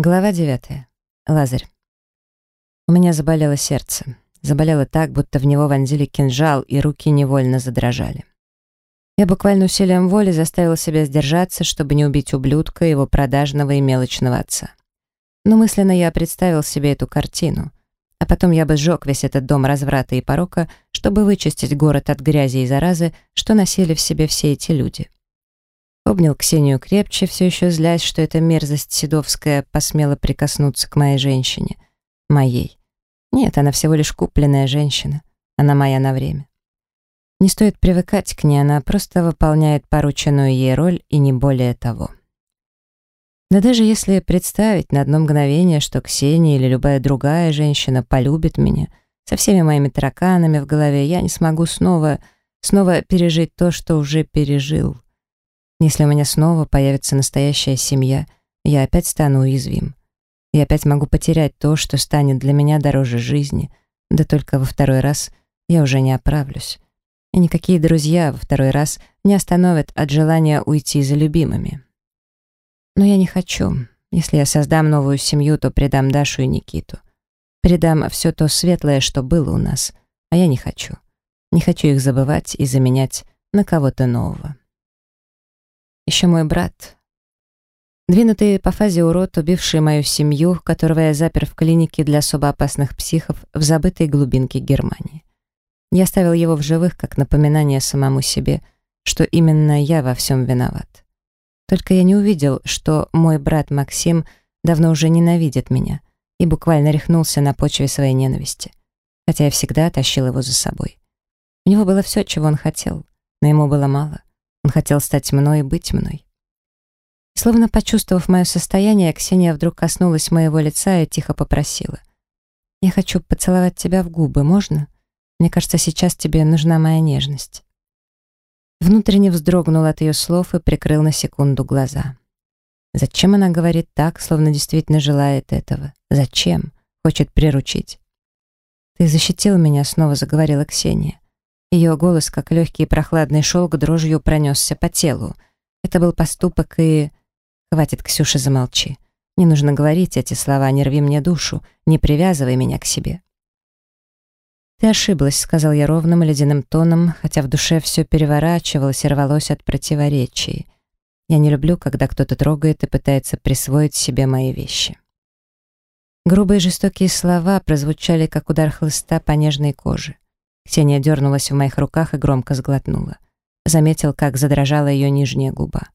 Глава 9. Лазарь. У меня заболело сердце. Заболело так, будто в него вонзили кинжал, и руки невольно задрожали. Я буквально усилием воли заставил себя сдержаться, чтобы не убить ублюдка, его продажного и мелочного отца. Но мысленно я представил себе эту картину. А потом я бы сжег весь этот дом разврата и порока, чтобы вычистить город от грязи и заразы, что носили в себе все эти люди. Обнял Ксению крепче, все еще злясь, что эта мерзость Седовская посмела прикоснуться к моей женщине. Моей. Нет, она всего лишь купленная женщина. Она моя на время. Не стоит привыкать к ней, она просто выполняет порученную ей роль и не более того. Да даже если представить на одно мгновение, что Ксения или любая другая женщина полюбит меня, со всеми моими тараканами в голове, я не смогу снова, снова пережить то, что уже пережил. Если у меня снова появится настоящая семья, я опять стану уязвим. Я опять могу потерять то, что станет для меня дороже жизни, да только во второй раз я уже не оправлюсь. И никакие друзья во второй раз не остановят от желания уйти за любимыми. Но я не хочу. Если я создам новую семью, то предам Дашу и Никиту. Предам все то светлое, что было у нас. А я не хочу. Не хочу их забывать и заменять на кого-то нового. Еще мой брат. Двинутый по фазе урод, убивший мою семью, которого я запер в клинике для особо опасных психов в забытой глубинке Германии. Я оставил его в живых как напоминание самому себе, что именно я во всем виноват. Только я не увидел, что мой брат Максим давно уже ненавидит меня и буквально рехнулся на почве своей ненависти, хотя я всегда тащил его за собой. У него было все, чего он хотел, но ему было мало. Он хотел стать мной и быть мной. Словно почувствовав мое состояние, Ксения вдруг коснулась моего лица и тихо попросила. «Я хочу поцеловать тебя в губы, можно? Мне кажется, сейчас тебе нужна моя нежность». Внутренне вздрогнул от ее слов и прикрыл на секунду глаза. Зачем она говорит так, словно действительно желает этого? Зачем? Хочет приручить. «Ты защитил меня», — снова заговорила Ксения. Ее голос, как легкий и прохладный шелк, дрожью пронесся по телу. Это был поступок и... Хватит, Ксюша, замолчи. Не нужно говорить эти слова, не рви мне душу, не привязывай меня к себе. «Ты ошиблась», — сказал я ровным ледяным тоном, хотя в душе все переворачивалось и рвалось от противоречий. Я не люблю, когда кто-то трогает и пытается присвоить себе мои вещи. Грубые жестокие слова прозвучали, как удар хлыста по нежной коже. Ксения дернулась в моих руках и громко сглотнула. Заметил, как задрожала ее нижняя губа.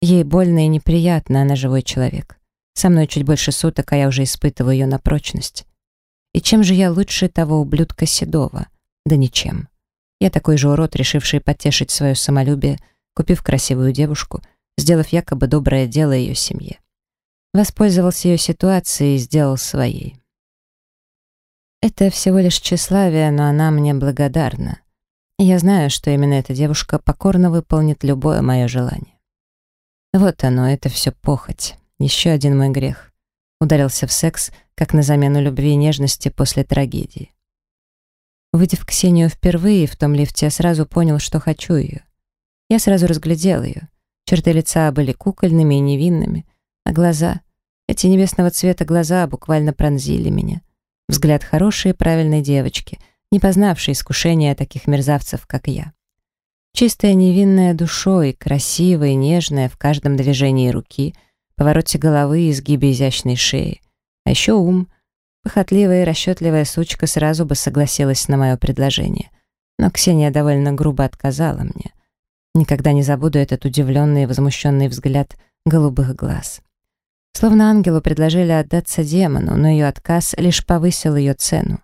Ей больно и неприятно, она живой человек. Со мной чуть больше суток, а я уже испытываю ее на прочность. И чем же я лучше того ублюдка Седова? Да ничем. Я такой же урод, решивший потешить свое самолюбие, купив красивую девушку, сделав якобы доброе дело ее семье. Воспользовался ее ситуацией и сделал своей. Это всего лишь тщеславие, но она мне благодарна. Я знаю, что именно эта девушка покорно выполнит любое мое желание. Вот оно, это все похоть. Еще один мой грех. Ударился в секс, как на замену любви и нежности после трагедии. Увидев Ксению впервые в том лифте, я сразу понял, что хочу ее. Я сразу разглядел ее. Черты лица были кукольными и невинными, а глаза, эти небесного цвета глаза буквально пронзили меня — Взгляд хорошей и правильной девочки, не познавшей искушения таких мерзавцев, как я. Чистая невинная душой, красивая и нежная в каждом движении руки, повороте головы и изгибе изящной шеи. А еще ум. Похотливая и расчетливая сучка сразу бы согласилась на мое предложение. Но Ксения довольно грубо отказала мне. Никогда не забуду этот удивленный и возмущенный взгляд голубых глаз. Словно ангелу предложили отдаться демону, но ее отказ лишь повысил ее цену.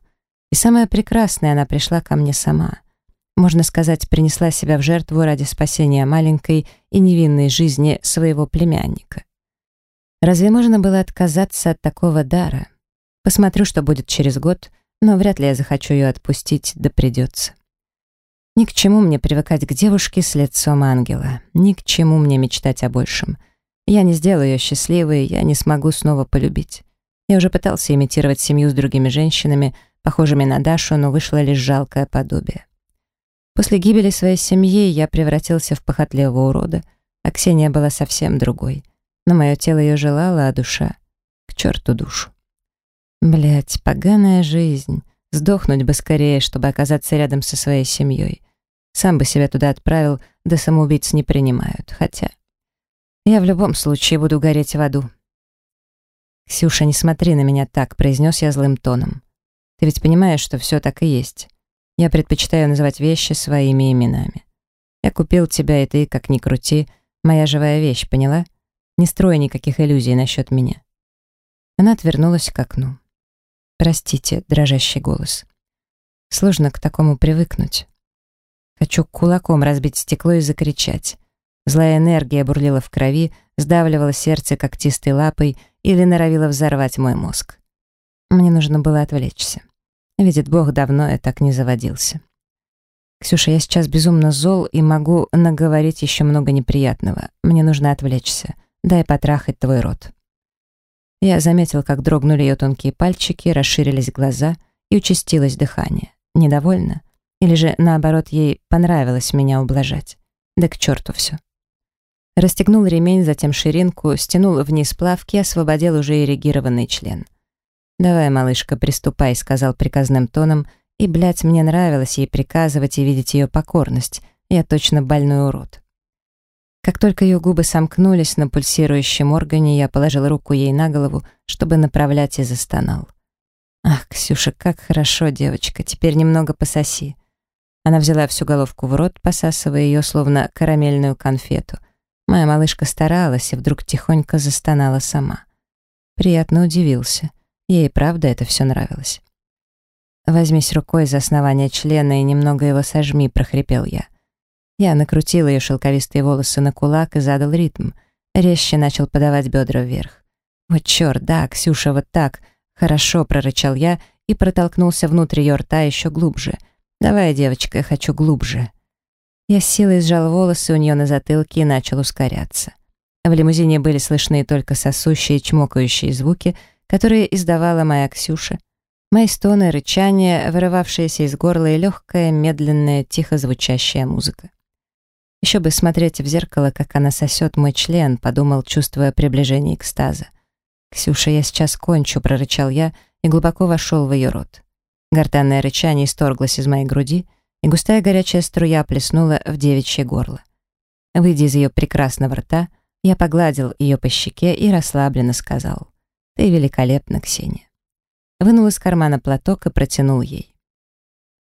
И самое прекрасное, она пришла ко мне сама. Можно сказать, принесла себя в жертву ради спасения маленькой и невинной жизни своего племянника. Разве можно было отказаться от такого дара? Посмотрю, что будет через год, но вряд ли я захочу ее отпустить, да придется. Ни к чему мне привыкать к девушке с лицом ангела, ни к чему мне мечтать о большем — я не сделаю ее счастливой, я не смогу снова полюбить. Я уже пытался имитировать семью с другими женщинами, похожими на Дашу, но вышло лишь жалкое подобие. После гибели своей семьи я превратился в похотливого урода, а Ксения была совсем другой. Но мое тело ее желало, а душа... К черту душу. Блять, поганая жизнь. Сдохнуть бы скорее, чтобы оказаться рядом со своей семьей. Сам бы себя туда отправил, да самоубийц не принимают. Хотя я в любом случае буду гореть в аду. «Ксюша, не смотри на меня так», — произнес я злым тоном. «Ты ведь понимаешь, что все так и есть. Я предпочитаю называть вещи своими именами. Я купил тебя, и ты, как ни крути, моя живая вещь, поняла? Не строй никаких иллюзий насчет меня». Она отвернулась к окну. «Простите», — дрожащий голос. «Сложно к такому привыкнуть. Хочу кулаком разбить стекло и закричать. Злая энергия бурлила в крови, сдавливала сердце когтистой лапой или норовила взорвать мой мозг. Мне нужно было отвлечься. Видит Бог, давно я так не заводился. «Ксюша, я сейчас безумно зол и могу наговорить еще много неприятного. Мне нужно отвлечься. Дай потрахать твой рот». Я заметил, как дрогнули ее тонкие пальчики, расширились глаза и участилось дыхание. Недовольна? Или же, наоборот, ей понравилось меня ублажать? Да к черту все. Расстегнул ремень, затем ширинку, стянул вниз плавки и освободил уже эрегированный член. «Давай, малышка, приступай», — сказал приказным тоном, и, блядь, мне нравилось ей приказывать и видеть ее покорность. Я точно больной урод. Как только ее губы сомкнулись на пульсирующем органе, я положил руку ей на голову, чтобы направлять и застонал. «Ах, Ксюша, как хорошо, девочка, теперь немного пососи». Она взяла всю головку в рот, посасывая ее, словно карамельную конфету. Моя малышка старалась и вдруг тихонько застонала сама. Приятно удивился. Ей правда это все нравилось. «Возьмись рукой за основание члена и немного его сожми», — прохрипел я. Я накрутил ее шелковистые волосы на кулак и задал ритм. Резче начал подавать бедра вверх. «Вот черт, да, Ксюша, вот так!» «Хорошо», — прорычал я и протолкнулся внутрь ее рта еще глубже. «Давай, девочка, я хочу глубже». Я силой сжал волосы у нее на затылке и начал ускоряться. В лимузине были слышны только сосущие чмокающие звуки, которые издавала моя Ксюша. Мои стоны, рычания, вырывавшиеся из горла и легкая, медленная, тихо звучащая музыка. Еще бы смотреть в зеркало, как она сосет мой член, подумал, чувствуя приближение экстаза. «Ксюша, я сейчас кончу», — прорычал я и глубоко вошел в ее рот. Гортанное рычание исторглось из моей груди — и густая горячая струя плеснула в девичье горло. Выйдя из ее прекрасного рта, я погладил ее по щеке и расслабленно сказал «Ты великолепна, Ксения». Вынул из кармана платок и протянул ей.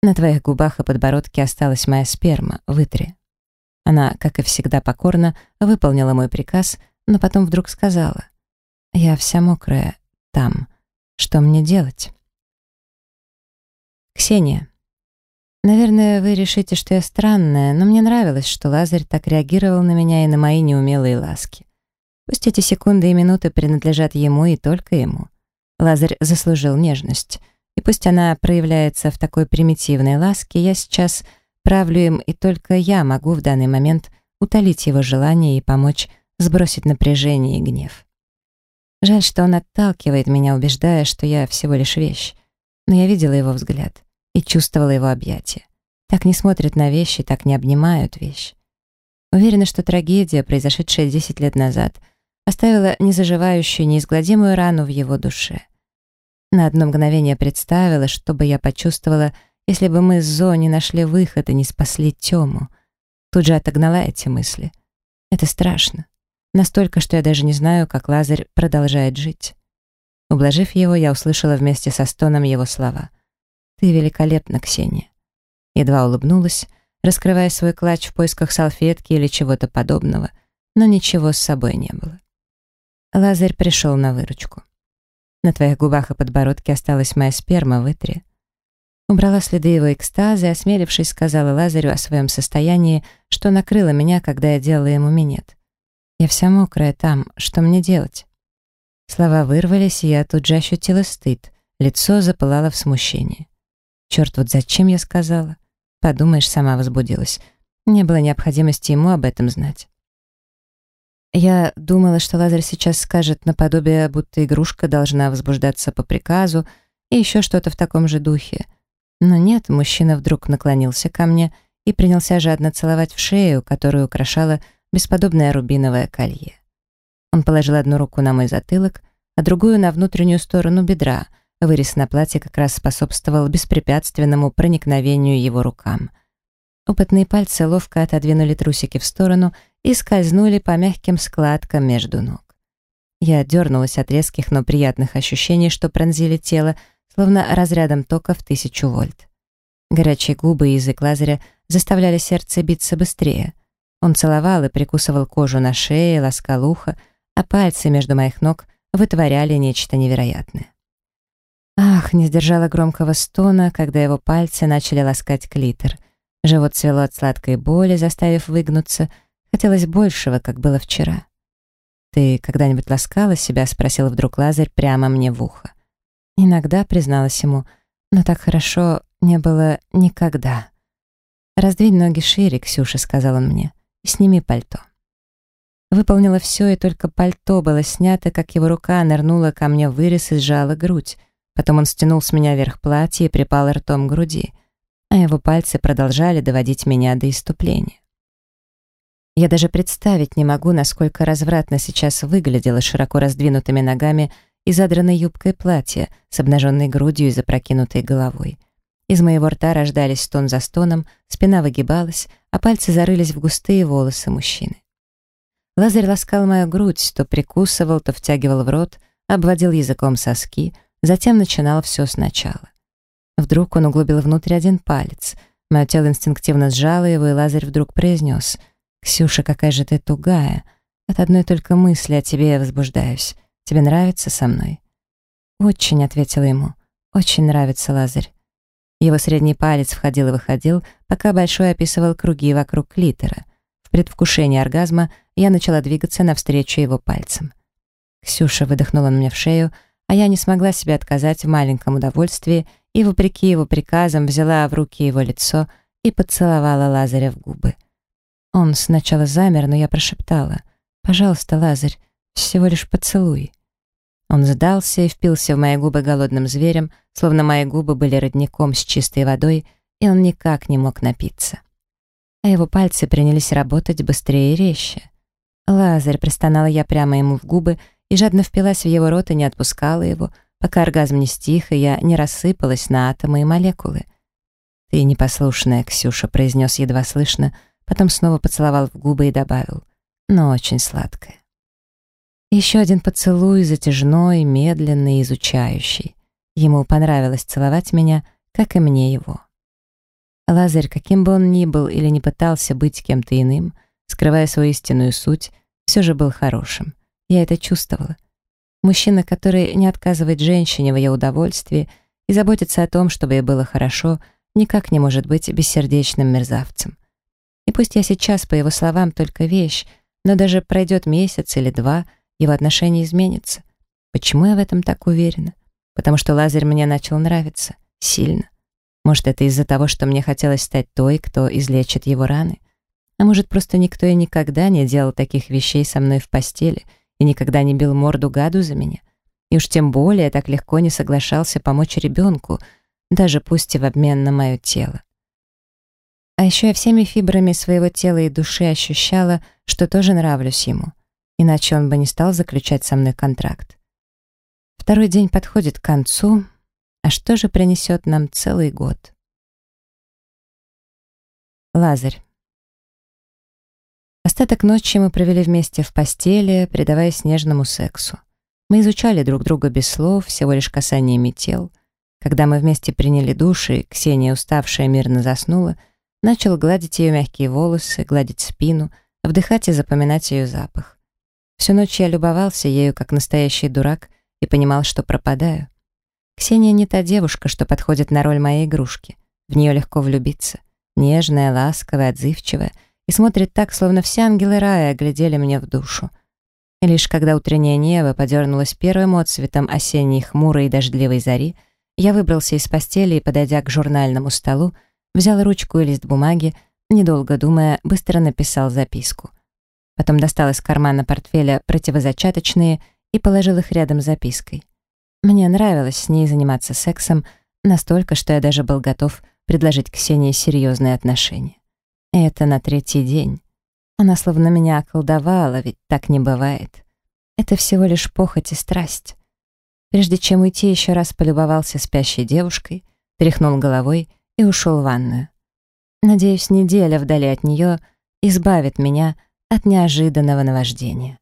«На твоих губах и подбородке осталась моя сперма, вытри». Она, как и всегда покорно, выполнила мой приказ, но потом вдруг сказала «Я вся мокрая, там. Что мне делать?» «Ксения, Наверное, вы решите, что я странная, но мне нравилось, что Лазарь так реагировал на меня и на мои неумелые ласки. Пусть эти секунды и минуты принадлежат ему и только ему. Лазарь заслужил нежность, и пусть она проявляется в такой примитивной ласке, я сейчас правлю им, и только я могу в данный момент утолить его желание и помочь сбросить напряжение и гнев. Жаль, что он отталкивает меня, убеждая, что я всего лишь вещь, но я видела его взгляд и чувствовала его объятия. Так не смотрят на вещи, так не обнимают вещи. Уверена, что трагедия, произошедшая 10 лет назад, оставила незаживающую, неизгладимую рану в его душе. На одно мгновение представила, что бы я почувствовала, если бы мы с Зо не нашли выход и не спасли Тему. Тут же отогнала эти мысли. Это страшно. Настолько, что я даже не знаю, как Лазарь продолжает жить. Ублажив его, я услышала вместе со стоном его слова. «Ты великолепна, Ксения». Едва улыбнулась, раскрывая свой клатч в поисках салфетки или чего-то подобного, но ничего с собой не было. Лазарь пришел на выручку. На твоих губах и подбородке осталась моя сперма, вытри. Убрала следы его экстаза и, осмелившись, сказала Лазарю о своем состоянии, что накрыло меня, когда я делала ему минет. Я вся мокрая там, что мне делать? Слова вырвались, и я тут же ощутила стыд, лицо запылало в смущении. Черт, вот зачем я сказала? Подумаешь, сама возбудилась. Не было необходимости ему об этом знать. Я думала, что Лазарь сейчас скажет наподобие, будто игрушка должна возбуждаться по приказу и еще что-то в таком же духе. Но нет, мужчина вдруг наклонился ко мне и принялся жадно целовать в шею, которую украшало бесподобное рубиновое колье. Он положил одну руку на мой затылок, а другую на внутреннюю сторону бедра. Вырез на платье как раз способствовал беспрепятственному проникновению его рукам. Опытные пальцы ловко отодвинули трусики в сторону и скользнули по мягким складкам между ног. Я дернулась от резких, но приятных ощущений, что пронзили тело, словно разрядом тока в тысячу вольт. Горячие губы и язык лазаря заставляли сердце биться быстрее. Он целовал и прикусывал кожу на шее, ласкал ухо, а пальцы между моих ног вытворяли нечто невероятное. Ах, не сдержала громкого стона, когда его пальцы начали ласкать клитор. Живот свело от сладкой боли, заставив выгнуться. Хотелось большего, как было вчера. «Ты когда-нибудь ласкала себя?» — спросил вдруг Лазарь прямо мне в ухо. Иногда, призналась ему, но так хорошо не было никогда. «Раздвинь ноги шире, Ксюша», — сказал он мне, — «и сними пальто». Выполнила все, и только пальто было снято, как его рука нырнула ко мне в вырез и сжала грудь. Потом он стянул с меня верх платья и припал ртом к груди, а его пальцы продолжали доводить меня до иступления. Я даже представить не могу, насколько развратно сейчас выглядело широко раздвинутыми ногами и задранной юбкой платье с обнаженной грудью и запрокинутой головой. Из моего рта рождались стон за стоном, спина выгибалась, а пальцы зарылись в густые волосы мужчины. Лазарь ласкал мою грудь, то прикусывал, то втягивал в рот, обводил языком соски, затем начинал все сначала. Вдруг он углубил внутрь один палец. Мое тело инстинктивно сжало его, и Лазарь вдруг произнес — «Ксюша, какая же ты тугая. От одной только мысли о тебе я возбуждаюсь. Тебе нравится со мной?» «Очень», — ответила ему. «Очень нравится Лазарь». Его средний палец входил и выходил, пока большой описывал круги вокруг клитора. В предвкушении оргазма я начала двигаться навстречу его пальцам. Ксюша выдохнула мне в шею, а я не смогла себе отказать в маленьком удовольствии и, вопреки его приказам, взяла в руки его лицо и поцеловала Лазаря в губы. Он сначала замер, но я прошептала. «Пожалуйста, Лазарь, всего лишь поцелуй». Он сдался и впился в мои губы голодным зверем, словно мои губы были родником с чистой водой, и он никак не мог напиться. А его пальцы принялись работать быстрее и резче. «Лазарь», — простонала я прямо ему в губы и жадно впилась в его рот и не отпускала его, пока оргазм не стих, и я не рассыпалась на атомы и молекулы. «Ты непослушная, Ксюша», — произнес едва слышно, — потом снова поцеловал в губы и добавил, но очень сладкое. Еще один поцелуй, затяжной, медленный, изучающий. Ему понравилось целовать меня, как и мне его. Лазарь, каким бы он ни был или не пытался быть кем-то иным, скрывая свою истинную суть, все же был хорошим. Я это чувствовала. Мужчина, который не отказывает женщине в ее удовольствии и заботится о том, чтобы ей было хорошо, никак не может быть бессердечным мерзавцем. И пусть я сейчас, по его словам, только вещь, но даже пройдет месяц или два, его отношение изменится. Почему я в этом так уверена? Потому что Лазарь мне начал нравиться. Сильно. Может, это из-за того, что мне хотелось стать той, кто излечит его раны? А может, просто никто и никогда не делал таких вещей со мной в постели и никогда не бил морду гаду за меня? И уж тем более так легко не соглашался помочь ребенку, даже пусть и в обмен на мое тело. А еще я всеми фибрами своего тела и души ощущала, что тоже нравлюсь ему. Иначе он бы не стал заключать со мной контракт. Второй день подходит к концу, а что же принесет нам целый год? Лазарь. Остаток ночи мы провели вместе в постели, предаваясь нежному сексу. Мы изучали друг друга без слов, всего лишь касаниями тел. Когда мы вместе приняли душ, и Ксения, уставшая, мирно заснула, Начал гладить ее мягкие волосы, гладить спину, вдыхать и запоминать ее запах. Всю ночь я любовался ею, как настоящий дурак, и понимал, что пропадаю. Ксения не та девушка, что подходит на роль моей игрушки. В нее легко влюбиться. Нежная, ласковая, отзывчивая. И смотрит так, словно все ангелы рая глядели мне в душу. И лишь когда утреннее небо подернулось первым отцветом осенней хмурой и дождливой зари, я выбрался из постели и, подойдя к журнальному столу, Взял ручку и лист бумаги, недолго думая, быстро написал записку. Потом достал из кармана портфеля противозачаточные и положил их рядом с запиской. Мне нравилось с ней заниматься сексом настолько, что я даже был готов предложить Ксении серьезные отношения. Это на третий день. Она словно меня околдовала, ведь так не бывает. Это всего лишь похоть и страсть. Прежде чем уйти, еще раз полюбовался спящей девушкой, тряхнул головой и ушел в ванную. Надеюсь, неделя вдали от нее избавит меня от неожиданного наваждения.